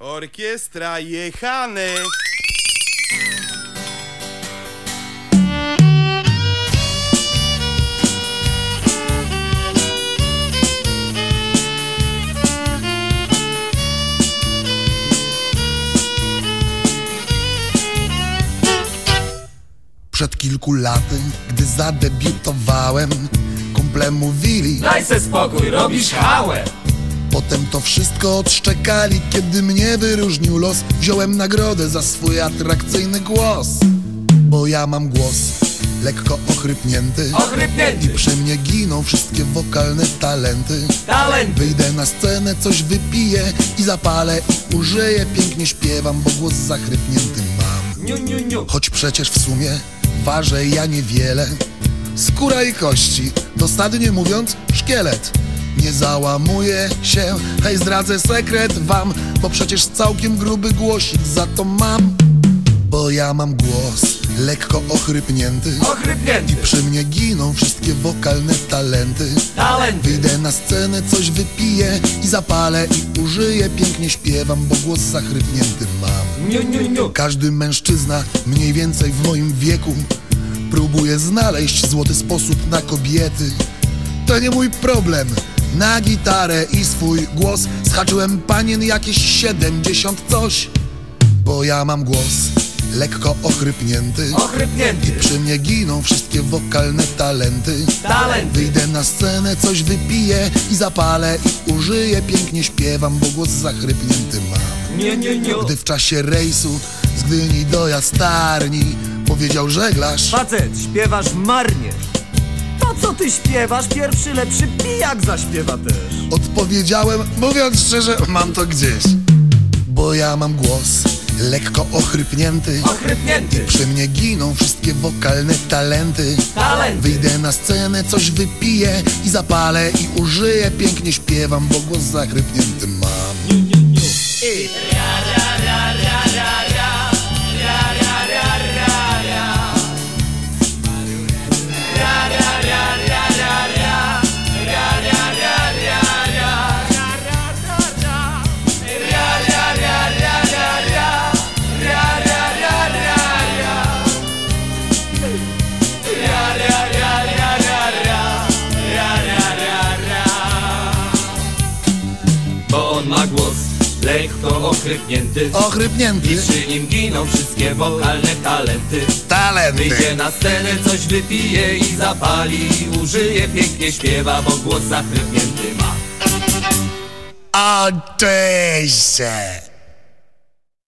Orkiestra jechany. Przed kilku laty, gdy zadebiutowałem Kumple mówili, Daj se spokój, robisz hałę potem to wszystko odszczekali Kiedy mnie wyróżnił los. Wziąłem nagrodę za swój atrakcyjny głos Bo ja mam głos lekko ochrypnięty. Ochrypnięty, Przy mnie giną wszystkie wokalne talenty. Talenty. Wyjdę na scenę, coś wypiję i zapalę I użyję, pięknie śpiewam, bo głos zachrypnięty mam. Niu, niu, niu. Choć przecież w sumie ważę ja niewiele. Skóra i kości, dosadnie mówiąc szkielet Nie załamuję się, hej zdradzę sekret wam Bo przecież całkiem gruby głosik za to mam. Bo ja mam głos lekko ochrypnięty. Ochrypnięty, Przy mnie giną wszystkie wokalne talenty. Talenty. Wyjdę na scenę, coś wypiję i zapalę I użyję, pięknie śpiewam, bo głos zachrypnięty mam. Niu, niu, niu. Każdy mężczyzna mniej więcej w moim wieku Próbuje znaleźć złoty sposób na kobiety. To nie mój problem Na gitarę i swój głos Zhaczyłem panien jakieś siedemdziesiąt coś. Bo ja mam głos lekko ochrypnięty. Ochrypnięty, Przy mnie giną wszystkie wokalne talenty. Talenty. Wyjdę na scenę, coś wypiję i zapalę I użyję, pięknie śpiewam, bo głos zachrypnięty mam. Niu, niu, niu gdy w czasie rejsu z Gdyni do Jastarni powiedział żeglarz Facet, śpiewasz marnie. Co ty śpiewasz, pierwszy lepszy pijak zaśpiewa też. Odpowiedziałem, mówiąc szczerze, mam to gdzieś. Bo ja mam głos lekko ochrypnięty. Ochrypnięty, Przy mnie giną wszystkie wokalne talenty. Talenty. Wyjdę na scenę, coś wypiję i zapalę I użyję, pięknie śpiewam, bo głos zachrypnięty mam. Niu, niu, niu Bo lekko ochrypnięty. Ochrypnięty. I przy nim giną wszystkie wokalne talenty. Talenty. Wyjdzie na scenę, coś wypije i zapali. Użyje, pięknie śpiewa, bo głos zachrypnięty ma. Oczywiście